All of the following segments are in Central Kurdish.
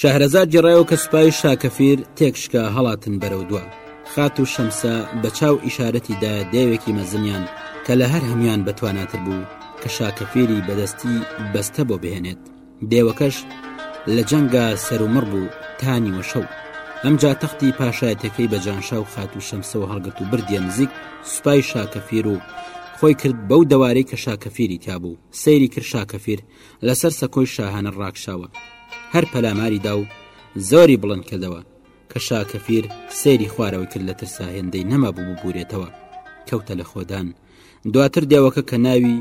شەهرەزاد گێڕایەوە کە سوپای شا کەفیر تێکشکا هەڵاتن بەرەو دوا خاتوو شەمسە بە چاو ئیشارەتی دا دێوێکی مەزنیان کە لە هەر هەموان بەتواناتر بوو کە شا کەفیری بەدەستی بەستە بۆ بهێنێت دێوەکەش لە جەنگا سەرومڕ بوو تا نیوە شەو ئەمجا تەختی پاشایەتەکەی بە جانشا و خات و شەمسەوە هەڵگرت و بردیە نزیک سوپای شاکەفیر و خۆی کرد بەو دەوارەی کە شاکەفیری تابوو سەیری کرد شاکەفیر لەسەر سەکۆی شاهانە ڕاکشاوە هەر پەلاماری دا و زۆری بڵند کردەوە کە شاکەفیر سەیری خوارەوەی کرد لە ترسا هێندەی نەما بوو ببورێتەوە کەوتە لە خۆدان دواتر دێوەکە کە ناوی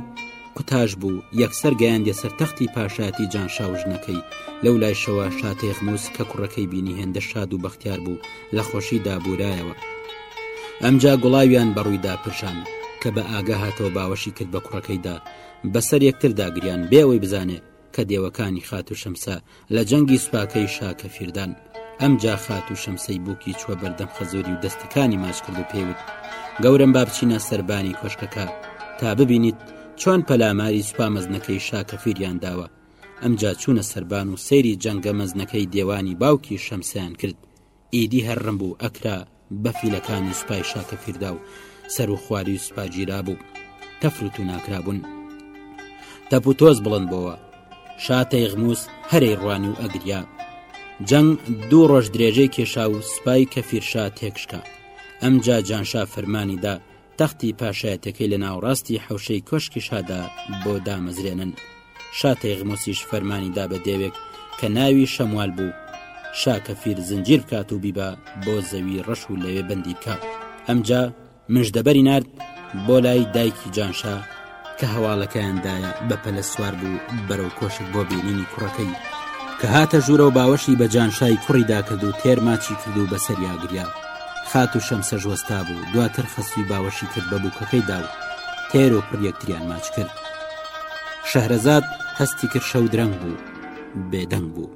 قوتاش بوو یەکسەر گەیاندە سەر تەختی پاشایەتی جانشا و ژنەکەی لەو لایشەوە شاتێخموس کە کوڕەکەی بینی هێندە شاد و بەختیار بوو لە خۆشی دابورایەوە ئەمجا گوڵاویان بەڕوویدا پرشان کە بە ئاگا هاتەوە باوەشی کرد بە کوڕەکەیدا بەسەر یەکتردا گریان بێ ئەوەی بزانێ کە دێوەکانی خاتو شەمسە لە جەنگی سوپاکەی شا کەفیردان ئەم جا خاتو شەمسەی بووکی چوە بەردەم خەزوری و دەستەکانی ماچ کرد و پێیوت گەورم با بچینە سەربانی کۆشکەکە تا ببینیت چۆن پەلاماری سوپا مەزنەکەی شا کەفیریان داوە ئەمجا چوونە سەربان و سەیری جەنگە مەزنەکەی دێوانی باوکی شەمسیان کرد ئیدی هەر ڕم بوو ئەکرا بە فیلەکانی سوپای شاکە فیردا و سەر و خواری و سوپا گیرا بوو تەفروت و ناکرابوون تەپ و تۆز بڵند بۆوە شاتەی غموس هەرەی ڕوانی و ئەگریا جەنگ دوو ڕۆژ درێژەی کێشا و سوپای کە فیرشا تێکشکا ئەمجا جانشا فەرمانی دا تەختی پاشایەتەکەی لە ناوەڕاستی حەوشەی کۆشکی شادا بۆ دامەزرێنن شا تەیغمۆسیش فەرمانی دا بە دێوێک کە ناوی شەموال بوو شا کەفیر زنجیر بکات و بیبا بۆ زەوی ڕەش و لەوێ بەندی بکات ئەمجا مژدەبەری نارد بۆ لای دایکی جانشا کە هەواڵەکەیان دایە بە پەلە سوار بوو بەرەو کۆشک بۆ بینینی کوڕەکەی کە هاتە ژوورە و باوەشی بە جانشای کوڕیدا کرد و تێر ماچی کرد و بەسەر یاگریا خات و شەمسە ژوەستا بوو دواتر خەسوی باوەشی کرد بە بووکەکەی دا و تێر و پڕ یەکتریان ماچ کرد شەهرەزاد هەستی کرد شەو درەنگ بوو بێدەنگ بوو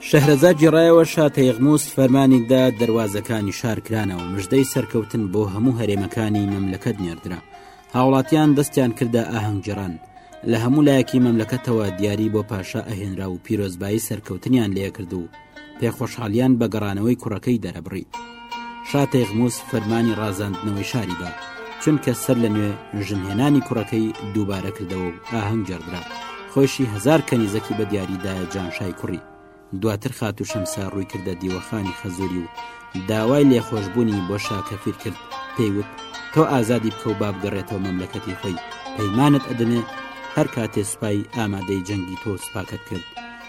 شەهرەزاد گێڕایەوە شاتەیغموس فەرمانی دا دەواازەکانی شارکرانەوە مژدەی سەرکەوتن بۆ هەموو هەرێمەکانی مەملەکەت نێردرا هاوڵاتیان دەستیان کردە ئاهەنگجران لە هەموو لایەکی مەملەکەتەوە دیاری بۆ پاشا ئەهێنرا و پیرۆزبایی سەرکەوتنیان لێکرد و پێخۆشحالیان بە گەڕانەوەی کوڕەکەی دەرەبڕی. شا تەیغموس فەرمانی ڕازاندنەوەی شاری دا چونکە سەر لە نوێ ژنهێنانی کوڕەکەی دووبارە کردەوە و ئاهەنگ جێڕدرا خۆشی هزار کەنیزەکی بە دیاریدا جانشای کوڕی دواتر خات و شەمسا ڕووی کردە دیوەخانی خەزوری و داوای لێخۆشببوونی بۆ شاکەفیر کرد پێیوت تۆ ئازادی بکە و بابگەڕێتەوە مەملەکەتی خۆی پەیمانت ئەدنێ هەر کاتێ سوپای ئامادەی جەنگی تۆ سوپاکەت کرد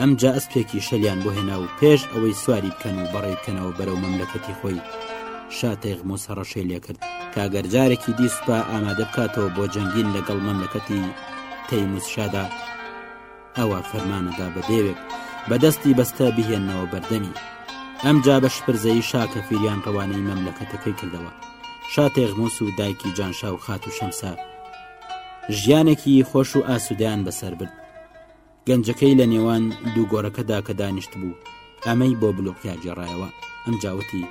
ئەمجا ئەسپێکی شەلیان بۆ هێنا و پێش ئەوەی سواری بکەن و بەڕێ بکەنەوە بەرەو مەملەکەتی خۆی شاتەیغمۆس هەڕەشەی لێکرد کاگەر جارێکی دیسپا ئامادە بکاتەوە بۆ جەنگین لەگەڵ مەملەکەتی تەیموس شادا ئەوە فەرمانەدا بە دێوێک بەدەستی بەستە بهێنەوە بەردەمی ئەمجا بە شپرزەی شاکە فیریان ڕەوانەی مەملەکەتەکەی کردەوە شاتێغموس و دایکی جانشا و خات و شەمسە ژیانێکی خۆش و ئاسوودیان بەسەر برد گەنجەکەی لە نێوان دوو گۆرەکەدا کە دانیشتبوو ئەمەی بۆ بلوکیا گێڕایەوە ئەم جاوتی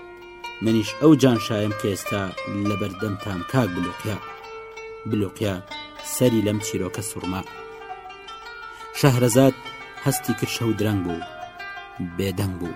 منیش ئەو جان شایم کە ئێستا لە بەردەمتان کاک بلوکیا بلوکیا سەری لەم چیرۆکە سوورما شەهرەزاد هەستی کرد شەو درەنگ بوو بێدەنگ بوو.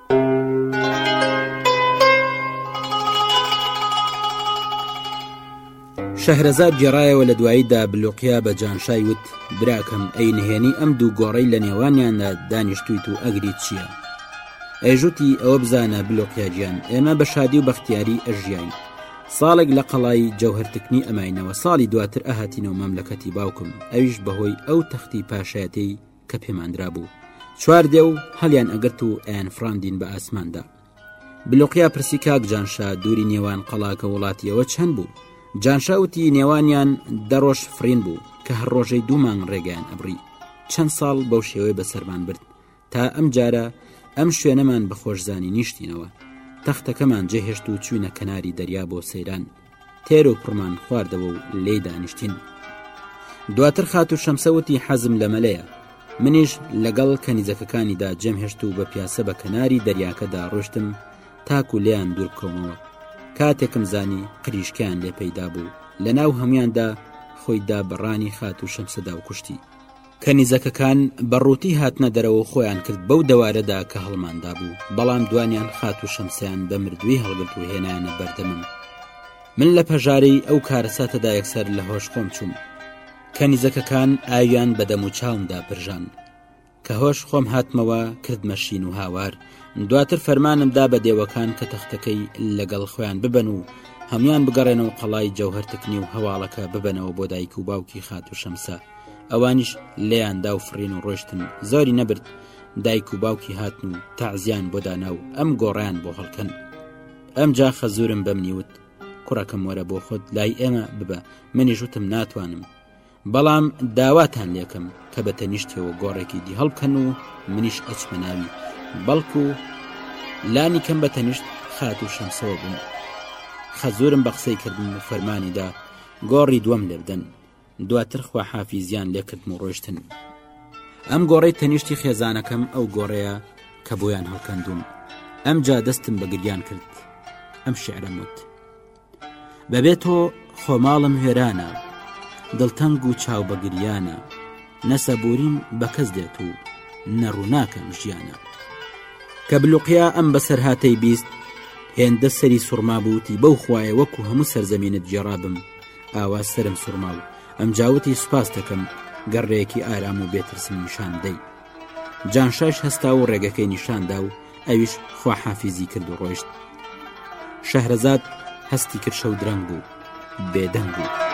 شەهرەزاد گێڕایەوە لە دواییدا بلوقیا بە جانشای وت براکەم ئەی نهێنی ئەم دوو گۆڕەی لە نێوانیاندا دانیشتویت و ئەگری چییە؟ ئەیژوتی ئەوە بزانە بلوقیاجیان ئێمە بە شادی و بەختیاری ئەژیین ساڵێک لە قەڵایی جەوهرتکنی ئەماینەوە ساڵی دواتر ئەهاتینەوە مەملەکەتی باوکم ئەویش بەهۆی ئەو تەختی پاشایەتی کە پێماندرا بوو چوار دێ و هەڵیان ئەگرت و ئەیان فراندین بە ئاسماندا بلوقیا پرسی کاک جانشا دووری نێوان قەڵاکە وڵاتیەوە چەند بوو جانشاوتی نێوانیان دەڕۆژ فرین بوو کە هەر ڕۆژەی دوو مانگ ڕێگەیان ئەبڕی چەند ساڵ بەو شێوەی بەسەرمان برد تا ئەم جارە ئەم شوێنەمان بەخۆشزانی نیشتینەوە تەختەکەمان جێهێشت و چوینە کەناری دەریا بۆ سەیران تێر و پڕمان خواردەوە و لێ دانیشتین دواتر خات و شەمسەوتی حەزم لە مەلەیە منیش لەگەڵ کەنیزەکەکانیدا جێم هێشت و بە پیاسە بە کەناری دەریاکەدا ڕۆشتم تاکو لیان دوور بکەمەوە کاتێکم زانی قریشکیان لێ پەیدا بوو لە ناو هەمویاندا خۆیدا بەڕانی خات و شەمسەدا و کوشتی کەنیزەکەکان بە ڕووتی هاتنە دەرەوەو خۆیان کرد بەو دەوارەدا کە هەڵماندا بوو بەڵام دوانیان خات و شەمسیان بە مردوی هەڵگرت و هێنانە بەردەمم من لە پەژارەی ئەو کارەساتەدا یەکسەر لە هۆش خۆم چووم کەنیزەکەکان ئاویان بە دەم و چاومدا پرژان کە هۆش خۆم هاتمەوە کردمە شین و هاوار دواتر فەرمانم دا بە دێوەکان کە تەختەکەی لەگەڵ خۆیان ببن و هەموان بگەڕێنەوە قەڵای جەوهرتکنی و هەواڵەکە ببەنەوە بۆ دایک و باوکی خات و شەمسە ئەوانیش لێیان دا و فڕین و ڕۆشتن زۆری نەبرد دایک و باوکی هاتن و تازیان بۆ دانا و ئەم گۆڕیان بۆ هەڵکەن ئەم جا خەزورم بەم نیوت کوڕەکەم وەرە بۆ خۆت لای ئێمە ببە منیش وتم ناتوانم بەڵام داواتان لەکەم کە بە تەنیشتەوە گۆڕێکی دی هەڵبکەن و منیش ئەچمە ناوی بەڵکو لانی کەم بە تەنیشت خات و شەمسەوە بوون خەزورم بە قسەی کردن و فەرمانیدا گۆڕی دووەم لێبدەن دواتر خواحافیزیان لێکردم و ڕۆشتن ئەم گۆڕەی تەنیشتی خێزانەکەم ئەو گۆڕەیە کە بۆیان هەڵکەندوم ئەم جا دەستم بە گریان کرد ئەم شعرم وت بەبێت تۆ خۆماڵم هێرانە دڵتەنگ و چاو بە گریانە نەسەبوریم بە کەس دێت و نەڕووناکەم ژیانە کە بلوقیا ئەم بەسەر هاتەی بیست هێندە سەری سوڕما بووتی بەو خوایە وەکو هەموو سەرزەمینت گێڕابم ئاوا سەرم سوڕما و ئەمجا وتی سوپاس دەکەم گەڕێکی ئارام و بێترسم نیشان دەی جانشاش هەستا و ڕێگەکەی نیشاندا و ئەویش خواحافیزی کرد و ڕۆیشت شەهرەزاد هەستی کرد شەو درەنگ بوو بێدەنگ بوو.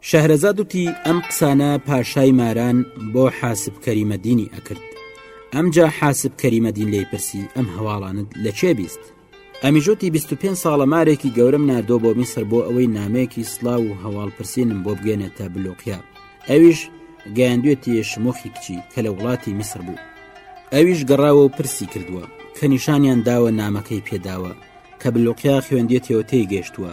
شەهرەزاد وتی ئەم قسانە پاشای ماران بۆ حاسب کەریمەدینی ئەکرد ئەمجا حاسب کەریمەدین لێی پرسی ئەم هەواڵانت لە کێ بیست ئەمیژوتی بیست و پێنج ساڵە مارێکی گەورەم ناردۆ بۆ میسر بۆ ئەوەی نامەیەکی سڵاو و هەواڵ پرسینم بۆ بگەێنێتە بلوقیا ئەویش گەیاندوێتی شمۆخی کچی کە لە وڵاتی میسر بوو ئەویش گەڕاوە و پرسی کردووە کە نیشانیان داوە نامەکەی پێداوە کە بلوقیا خوێندێتەوە تێی گەشتووە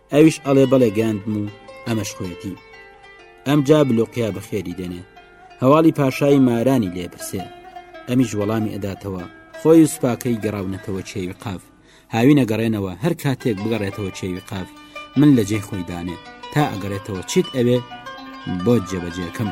ئەویش ئەڵێ بەڵێ گەاندم و ئەمەش خۆەتی ئەم جا بلوقیا بەخێری دێنێ هەواڵی پاشایی مارانی لێپرسێ ئەمیش وەڵامی ئەداتەوە خۆی و سوپاکەی گەڕاونەتەوە چێوی قاف هاوینە گەڕێنەوە هەر کاتێک بگەڕێتەوە چێوی قاف من لە جێ خۆی دانێ تا ئەگەڕێتەوە چیت ئەوێ بۆ جێبەجێکەم.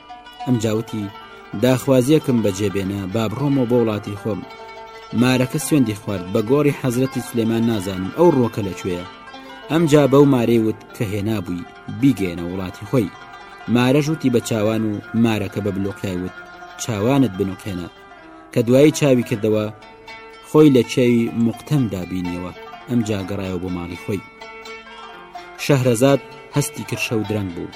ئەمجا وتی داخوازیەکم بەجێ بێنە با بڕۆمەوە بۆ وڵاتی خۆم مارەکە سوێندی خوارد بە گۆڕی حەزرەتی سلێمان نازانم ئەو ڕۆکە لەکوێیە ئەمجا بەو مارێ وت کە هێنابووی بیگەێنە وڵاتی خۆی مارە ژووتی بە چاوان و مارەکە بە بلوقای وت چاوانت بنوقێنە کە دوایی چاوی کردەوە خۆی لە چێوی مختەم دابینیەوە ئەم جاگەڕایەوە بۆ ماڵی خۆی شەهرەزاد هەستی کرشە و درەنگ بوو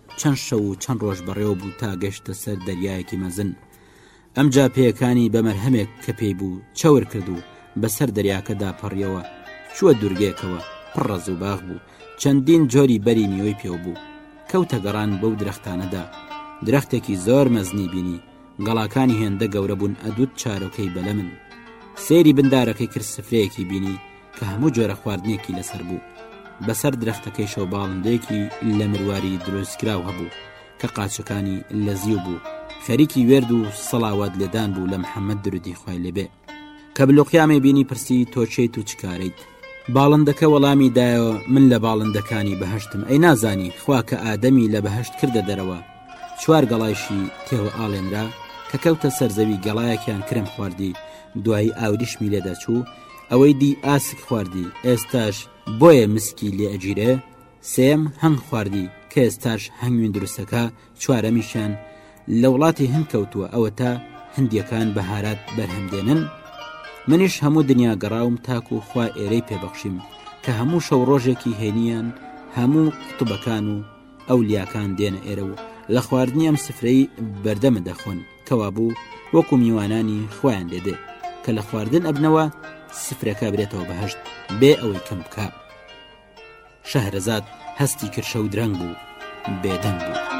چەند شەو و چەند ڕۆژ بەڕێوە بوو تا گەشتە سەر دەریایەکی مەزن ئەمجا پێەکانی بەمەرهەمێک کە پێی بوو چاور کرد و بەسەر دەریاکەدا پەڕیەوە چووە دوورگێکەوە پڕڕەز و باغ بوو چەندین جۆری بەری میوەی پێو بوو کەوتە گەڕان بەو درەختانەدا درەختێکی زۆر مەزنی بینی گەڵاکانی هێندە گەورە بوون ئەدوت چارۆکەی بەلە من سێری بندارەکەی کرد سفرەیەکی بینی کە هەموو جۆرە خواردنێکی لەسەر بوو بەسەر درەختەکەیشەوە باڵندەیەکی لە مرواری دروستکراو هەبوو کە قاچەکانی لە زیو بوو خەریکی وێرد و سەڵاوات لێدان بوو لە محەممەد درودی خی لێبێ کە بلوقیامی بینی پرسی تۆچیت و چکارەیت باڵندەکە وەڵامی دایەوە من لە باڵندەکانی بەهشتم ئەی نازانی خوا کە ئادەمی لە بەهشت کردە دەرەوە چوار گەڵایشی تێوە ئاڵێنرا کە کەوتە سەرزەوی گەڵایەکیان کرم خواردی دوایی ئاوریشمی لێدەچوو ئەوەی دی ئاسک خواردی ئێستاش بۆیە مسکی لێ ئەگیرێ سێم هەنگ خواردی کە ئێستاش هەنگوین دروستەکە چوارەمیشان لە وڵاتی هەند کەوتووە ئەوە تا هەندیەکان بەهارات بەرهەمدێنن منیش هەموو دنیا گەڕاوم تاکو و خوا ئێرەی پێبەخشیم کە هەموو شەو ڕۆژێکی هێنیان هەموو قوتبەکان و ئەو لیاکان دێنە ئێرە و لە خواردنی ئەم سفرەی بەردەمە دەخۆن کەوابوو وەکو میوانانی خۆیان لێدێ کە لە خواردن ئەبنەوە سفرەکە برێتەوە بەهشت بێ ئەوەی کەم بکە شەهرەزاد هەستی کرشە و درەنگ بوو بێدەنگ بوو.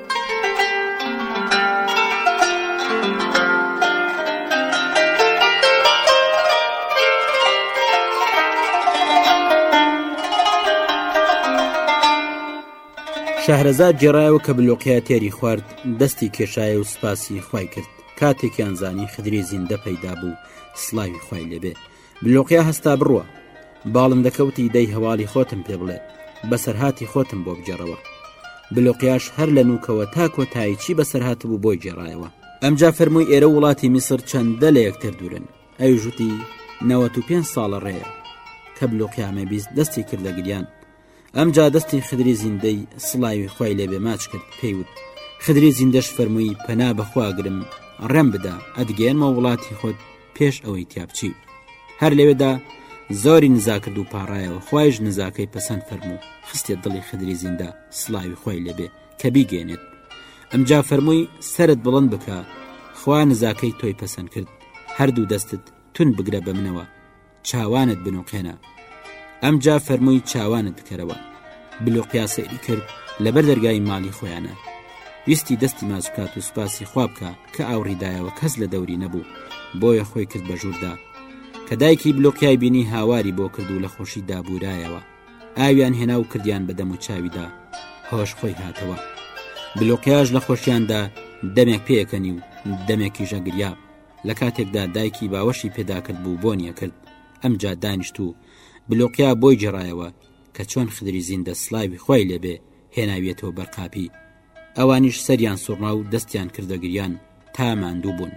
شەهرەزاد جێڕایەوە کە بلوقیا تێری خوارد دەستی کێشایە و سوپاسی خوای کرد کاتێکیان زانی خدری زیندە پەیدا بوو سلاوی خوای لێبێ بلۆقیا هەستا بڕوا باڵندەکەوتی دەی هەواڵی خۆتم پێ بڵێ بەسەرهاتی خۆتم بۆ بگەڕەوە بلۆقیاش هەر لە نوکەوە تا کۆتاییچی بەسەرهات بوو بۆی گێڕایەوە ئەمجا فەرمووی ئێرە وڵاتی میسر چەندە لە یەکتر دوورن ئەوی ژوتی نەوە و پێ ساڵە ڕێە کە بلوقیامێ بیست دەستی کردە گریان ئەمجا دەستی خدری زیندەی سڵاوی خۆی لێبێ ماچ کرد پێیوت خدری زیندەش فەرمووی پەنا بەخواگرم ڕێم بدا ئەدگەێنمە وڵاتی خۆت پێش ئەوەی تیاپچی هەر لەوێدا زۆری نزاکرد و پاڕایەوە خۆش نزاکەی پەسەند فەرموو خستێ دڵی خدری زیندە سلاوی خۆی لێبێ کە بیگەێنێت ئەمجا فەرمووی سرت بڵند بکە خوا نزاکەی تۆی پەسەند کرد هەردوو دەستت تون بگرە بە منەوە چاوانت بنوقێنە ئەمجا فەرمووی چاوانت بکەرەوە بلوقیا سەیری کرد لەبەر دەرگای ماڵی خۆیانە ویستی دەستی ماچ بکات و سوپاسی خواب بکە کە ئاوڕیدایەوە کەس لە دەوری نەبوو بۆیە خۆی کرد بە ژووردا کە دایکی بلوقیای بینی هاواری بۆ کرد و لە خۆشی دابورایەوە ئاویان هێنا و کردیان بە دەم و چاویدا هۆش خۆی هاتەوە بلوقیاش لە خۆشیاندا دەمێک پێکەنی و دەمێکی ژەگریا لە کاتێکدا دایکی باوەشی پێداکرد بوو بۆنی ئەکرد ئەمجا دانیشت و بلۆقیا بۆی گێڕایەوە کە چۆن خدری زیندە سڵاوی خوای لێبێ هێناویەتەوە بەر قاپی ئەوانیش سەریان سوڕما و دەستیان کردە گریان تا ماندوو بوون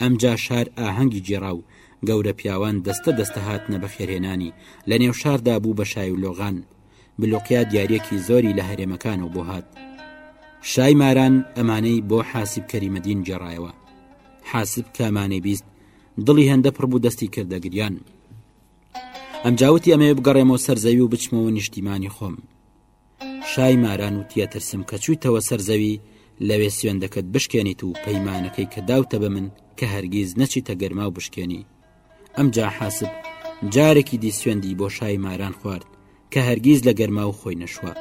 ئەمجا شار ئاهەنگی گێڕا و گەورە پیاوان دەستە دەستە هاتنە بەخێرهێنانی لە نێو شاردا بوو بە شای و لۆغان بلوقیا دیارەکی زۆری لە هەرێمەکانەوە بۆ هات شای ماران ئەمانەی بۆ حاسب کەریمەدین گێڕایەوە حاسب کامانەی بیست دڵی هەندە پڕبوو دەستی کردەگریان ئەم جاوتی ئەمەیە بگەڕێمەوە سەرزەوی و بچمەوە نیشتیمانی خۆم شای ماران و تیەترسم کە چوویتەوە سەرزەوی لەوێ سوێندەکەت بشکێنیت و پەیمانەکەی کە داوتە بە من کە هەرگیز نەچیتە گەرما و بشکێنی ئەم جا حاسب جارێکی دی سوێندی بۆ شای ماران خوارد کە هەرگیز لە گەرما و خۆی نەشوە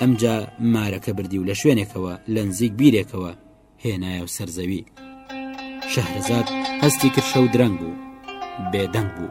ئەمجا مارەکە بردی و لە شوێنێکەوە لە نزیک بیرێکەوە هێنایە و سەرزەوی شەهرزاد هەستی کرشە و درەنگ بوو بێدەنگ بوو.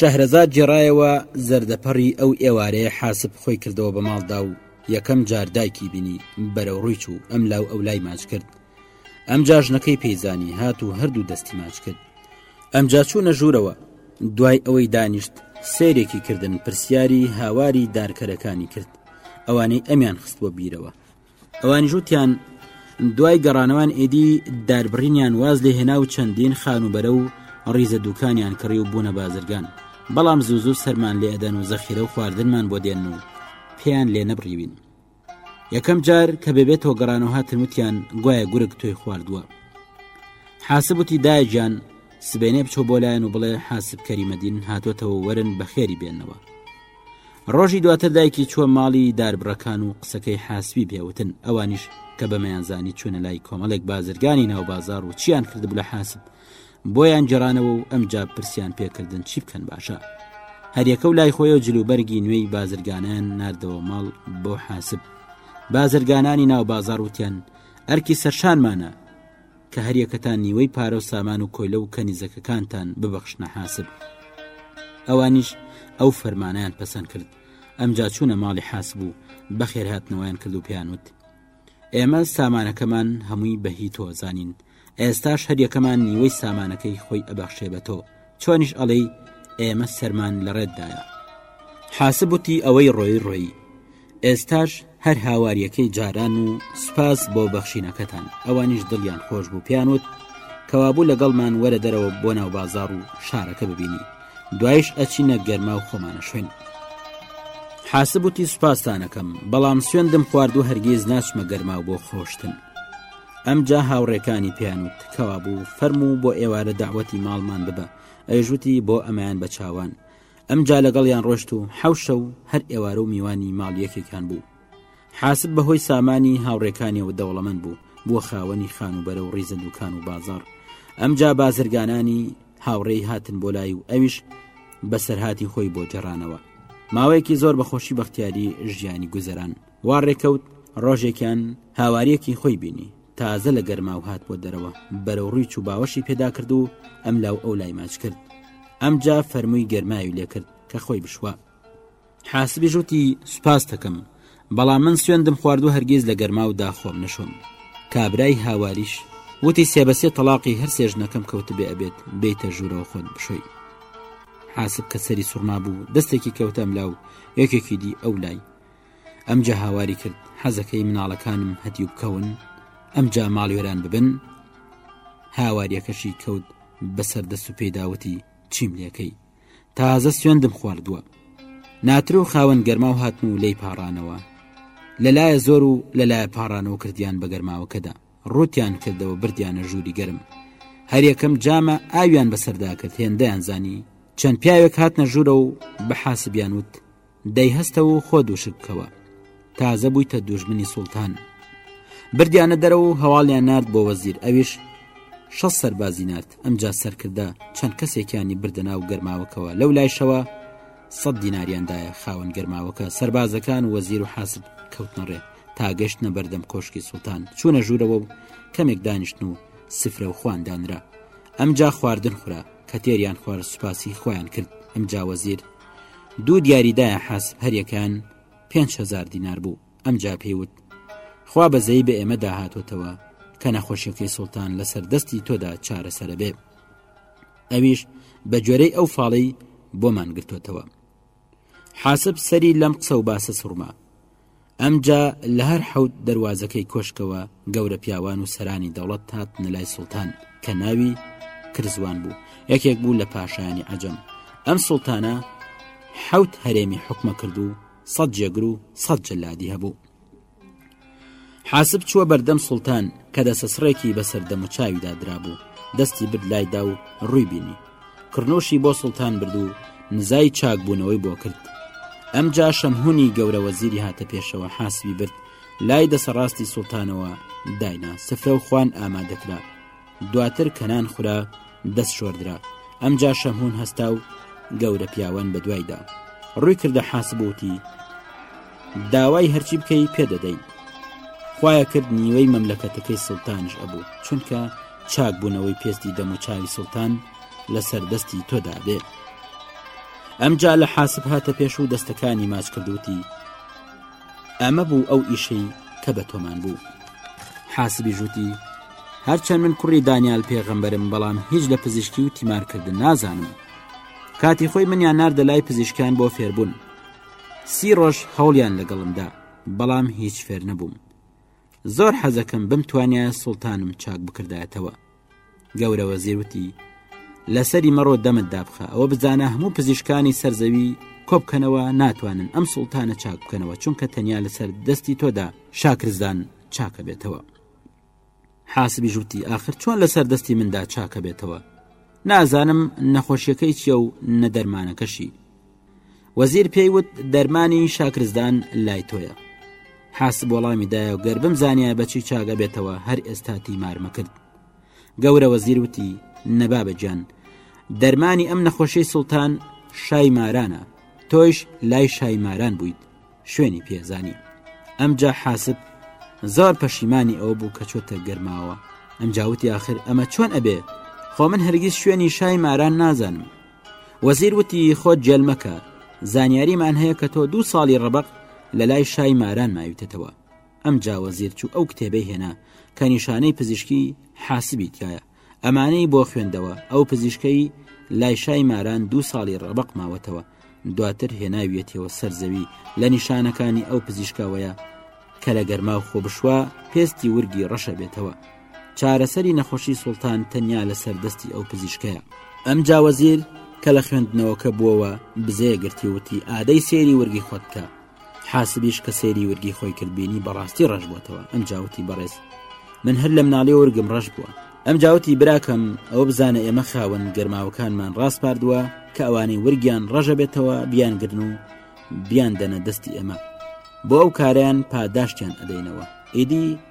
شەهرەزاد جێڕایەوە زەردەپەڕی ئەو ئێوارەیە حاسب خۆی کردەوە بە ماڵدا و یەکەم جاردایکی بینی بەرەو ڕووی چوو ئەم لاو ئەو لای ماچ کرد ئەمجا ژنەکەی پێیزانی هات و هەردوو دەستی ماچ کرد ئەمجا چوونە ژوورەوە دوای ئەوەی دانیشت سیرێکی کردن پرسیاری هاواری دارکەرەکانی کرد ئەوانەی ئەمیان خستوە بیرەوە ئەوانی ژوتیان دوای گەڕانەوان ئێدی داربڕینیان واز لێ هێنا و چەندین خانوبەرە و ڕیزە دوکانیان کڕی و بوونە بازرگان بەڵام زوو زوو سەرمان لێ ئەدەن و زەخیرە و خواردنمان بۆ دێن و پێیان لێ نەبڕیوین یەکەم جار کە بێبێ تۆ گەڕانەوە هاتن وتیان گوایە گورگ تۆی خواردووە حاسبوتی دایجان سبێنێ بچۆ بۆ لایەن و بڵێ حاسب کەریمەدین هاتۆتەوە وەرن بەخێری بێنەوە ڕۆژی دواتر دایکی چووە ماڵی داربڕەکان و قسەکەی حاسبی بێوتن ئەوانیش کە بەمەیانزانی چوونە لای کۆمەڵێک بازرگانی ناو بازار و چیان کردبوو لە حاسب بۆیان گەرانەوە و ئەم جاب پرسیان پێکردن چی بکەن باشە هەریەکە و لای خۆی و جلوبەرگی نوێی بازرگانیان نردەوە ماڵ بۆ حاسب بازرگانانی ناو بازار وتیان ئەرکی سەرشانمانە کە هەریەکەتان نیوەی پارە و سامان و کۆیلە و کەنیزەکەکانتان ببەخشنە حاسب ئەوانیش ئەو فەرمانیان پەسەند کرد ئەمجا چوونە ماڵی حاس بوو بەخێر هاتنەوەیان کرد و پێیانوت ئێمە سامانەکەمان هەمووی بە هی تۆ زانین ئێستاش هەریەکەمان نیوەی سامانەکەی خۆی ئەبەخشێ بە تۆ چۆنیش ئەڵێی ئێمە سەرمان لە ڕێتدایە حاسبوتی ئەوەی ڕۆی ڕۆی ئێستاش هەر هاواریەکەی جاران و سپاس بۆ بەخشینەکەتان ئەوانیش دڵیان خۆش بوو پیانوت کەوابوو لەگەڵمان وەرە دەرەوە بۆ ناو بازار و شارەکە ببینی دوایش ئەچینە گەرما و خۆمانە شوێن حاسب وتی سوپاستانەکەم بەڵام سوێندم خوارد و هەرگیز ناچمە گەرما و بۆ خۆشتن ئەمجا هاوڕێکانی پیانوت کەوا بوو فەرم و بۆ ئێوارە داوەتی ماڵمان ببە ئەیژوتی بۆ ئەمان بە چاوان ئەمجا لەگەڵیان ڕۆشت و حوشە و هەر ئێوارە و میوانی ماڵ یەکێکان بوو حاسب بە هۆی سامانی هاوڕێکانیەوە دەوڵەمەند بوو بووە خاوەنی خانوبەرە و ڕیزە دوکان و بازار ئەمجا بازرگانانی هاوڕێی هاتن بۆ لای و ئەویش بەسەرهاتی خۆی بۆ جێرانەوە ماوەیەکی زۆر بەخۆشی بەختیاری ژیانی گوزەران وا ڕێکەوت ڕۆژێکیان هاواریەکی خۆی بینی تازە لە گەرما و هات بۆ دەرەوە بەرەو ڕووی چوو باوەشی پێدا کرد و ئەم لاو ئەو لای ماچ کرد ئەمجا فەرمووی گەرماوی لێکرد کە خۆی بشوە حاسبیش وتی سوپاستەکەم بەڵام من سوێندم خواردو هەرگیز لە گەرماودا خۆم نەشۆم کابرای هاواریش وتی سێبەسێ تەلاقی هەر سێژنەکەم کەوتبێ ئەبێت بیتە ژوورەوە خۆت بشۆی حاسب کە سەری سوڕما بوو دەستێکی کەوتەم لاو یەکێکی دی ئەو لای ئەمجا هاواری کرد حەزەکەی مناڵەکانم هەتیو بکەون ئەمجا ماڵوێران ببن هاواریەکەشی کەوت بەسەر دەست و پێداوتی چیم لەکەی تازە سوێندم خواردووە ناتر و خاوەن گەرما و هاتن و لی پاڕانەوە لەلایە زۆر و لەلایە پاڕانەوە کردیان بە گەرماوەکەدا ڕوتیان کردەوە بردیانە ژووری گەرم هەریەکەم جامە ئاویان بەسەردا کرد هێندەیان زانی چەند پیاوێک هاتنە ژوورە و بە حاسبیان وت دەی هەستەوە و خۆت وشک بکەوە تازە بوویتە دوژمنی سوڵتان بردیانە دەرەوە و هەواڵیان نرد بۆ وەزیر ئەویش شە سەربازی نرد ئەمجا سەرکردە چەند کەسێکیانی بردەنا و گەرماوەکەوە لەو لایشەوە سەد دیناریاندایە خاوەن گەرماوەکە سربازەکان وەزیر و حاسب کەوتنەڕێ تا گەشتنە بەردەم کۆشکی سوڵتان چوونە ژوورەوە و کەمێک دانیشتن و سفرە و خواندانرا ئەمجا خواردن خورا کە تێریان خوارد سوپاسی خۆیان کرد ئەمجا وەزیر دوو دیاری دایە حەس هەریەکان پێنج هزار دینار بوو ئەمجا پێیوت خوا بەزەی بە ئێمە داهاتوەتەوە کە نەخۆشیەکەی سوڵتان لەسەر دەستی تۆدا چارەسەرە بێ ئەویش بە گوێرەی ئەو فاڵەی بۆمان گرتوتەوە حاسب سەری لەم قسە و باسە سڕما ئەمجا لە هەر حەوت دەروازەکەی کۆشکەوە گەورە پیاوان و سەرانی دەوڵەت هاتنە لای سوڵتان کە ناوی کرزوان بوو یەکێک بوو لە پاشایانی عجەم ئەم سوڵتانە حەوت هەرێمی حکومە کرد و سەد جێگر و سەد جلادی هەبوو حاسب چووە بەردەم سوڵتان کە دەسەسڕێکی بەسەر دەموچاویدا درابوو دەستی برد لایدا و ڕووی بینی کڕنۆشی بۆ سوڵتان برد و نزای چاکبوونەوەی بۆ کرد ئەم جا شەمهونی گەورە وەزیری هاتە پێشەوە حاسبی برد لای دەسەڕاستی سوڵتانەوە داینا سفرە و خوان ئامادەکرا دواتر کەنان خورا دەست شۆردرا ئەمجا شەمهون هەستا و گەورە پیاوان بە دوایدا ڕووی کردە حاسبوتی داوای هەرچی بکەی پێدەدەین خویە کرد نیوەی مەملەکەتەکەی سلتانش ئەبوو چونکە چاک بوونەوەی پێستی دەم و چاوی سلتان لەسەر دەستی تۆدا بێ ئەمجا لە حاسب هاتە پێش و دەستەکانی ماچ کردوتی ئەمە بوو ئەو ئیشەی کە بە تۆمان بوو حاسبی ژووتی هەرچەند من کوڕی دانیال پێغەمبەرم بەڵام هیچ لە پزیشکی و تیمارکردن نازانم کاتی خۆی منیان ناردە لای پزیشکان بۆ فێربوون سی ڕۆژ هەوڵیان لەگەڵمدا بەڵام هیچ فێر نەبووم زۆر حەزەکەم بم توانایە سوڵتانم چاک بکردایەتەوە گەورە وەزیر وتی لەسەری مەڕۆ دەمت دابخە ئەوە بزانە هەموو پزیشکانی سەرزەوی کۆبکەنەوە ناتوانن ئەم سوڵتانە چاک بکەنەوە چونکە تەنیا لەسەر دەستی تۆدا شاکرزان چاکە بێتەوە حاسبی ژووتی ئاخر چۆن لەسەر دەستی مندا چاکە بێتەوە نازانم نەخۆشیەکەی چیە و نەدەرمانەکەشی وەزیر پێی وت دەرمانی شاکرزدان لای تۆیە حاسب وەڵامی دایە و گەربم زانیە بەچی چاگە بێتەوە هەر ئێستا تیمارمە کرد گەورە وەزیر وتی نەبابە گیان دەرمانی ئەم نەخۆشی سوڵتان شای مارانە تۆیش لای شای ماران بوویت شوێنی پێزانی ئەمجا حاسب زۆر پەشیمانی ئەو بوو کە چۆتە گەرماوە ئەمجاوتی آخر ئەمە چۆن ئەبێ خۆ من هەرگیز شوێنی شای ماران نازانم وەزیر وتی خۆت جێل مەکە زانیاریمان هەیە کە تۆ دوو ساڵی ڕەبق لە لای شای ماران ماویتەتەوە ئەم جاوەزیر چوو ئەو کتێبەی هێنا کە نیشانەی پزیشکی حاسبی تایە ئەمانەی بۆ خوێندەوە ئەو پزیشکەی لای شای ماران دوو ساڵی ڕەبق ماوەتەوە دواتر هێناویەتەوە سەر زەوی لە نیشانەکانی ئەو پزیشکاوەیە کە لە گەرما و خۆبشوە پێستی ورگی ڕەشە بێتەوە چارەسەری نەخۆشی سوڵتان تەنیا لەسەر دەستی ئەو پزیشکەیە. ئەمجا وەزیر کە لە خوێندنەوەکە بووەوە بزەیە گرتی وتی ئادەی سەیری ورگی خۆت بکە. حاسبیش کە سەیری ورگی خۆی کرد بینی بەڕاستی ڕەش بووەتەوە ئەمجا وتی بەڕێز من هەر لە مناڵی ورگم ڕەش بووە. ئەمجا وتی براکەم ئەوە بزانە ئێمە خاوەن گەرماوەکانمان ڕاسپاردووە کە ئەوانەی ورگیان ڕەژە بێتەوە بیانگرن و بیاندەنە دەستی ئێمە بۆ ئەو کارەیان پاداشتیان ئەدەینەوە ئیدی